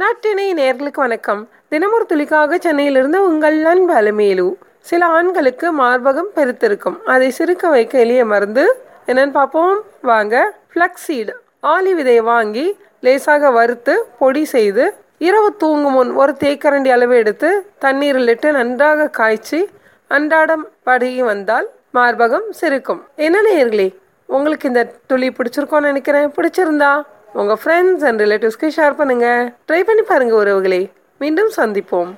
நாட்டினை நேர்களுக்கு வணக்கம். தினமொரு துளிக்காக சென்னையிலிருந்து உங்கள் அன்பு அலுமேலு. சில ஆண்களுக்கு மார்பகம் பெருத்திருக்கும். அதை சிறுக்க வைக்க எளிய மருந்து. என்னன்னு பார்ப்போம். வாங்க. ஃப்ளக்ஸீடு ஆலி விதையை வாங்கி லேசாக வறுத்து பொடி செய்து இரவு தூங்கும் முன் ஒரு தேக்கரண்டி அளவு எடுத்து தண்ணீரில் இட்டு நன்றாக காய்ச்சி அன்றாடம் படுகி வந்தால் மார்பகம் சிரிக்கும். என்ன நேர்களே உங்களுக்கு இந்த துளி பிடிச்சிருக்கோன்னு நினைக்கிறேன். பிடிச்சிருந்தா உங்கள் ஃப்ரெண்ட்ஸ் அண்ட் ரிலேட்டிவ்ஸ்க்கு ஷேர் பண்ணுங்கள் ட்ரை பண்ணி பாருங்கள் உறவுகளை. மீண்டும் சந்திப்போம்.